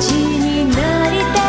ちになりたい